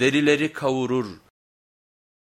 Derileri kavurur,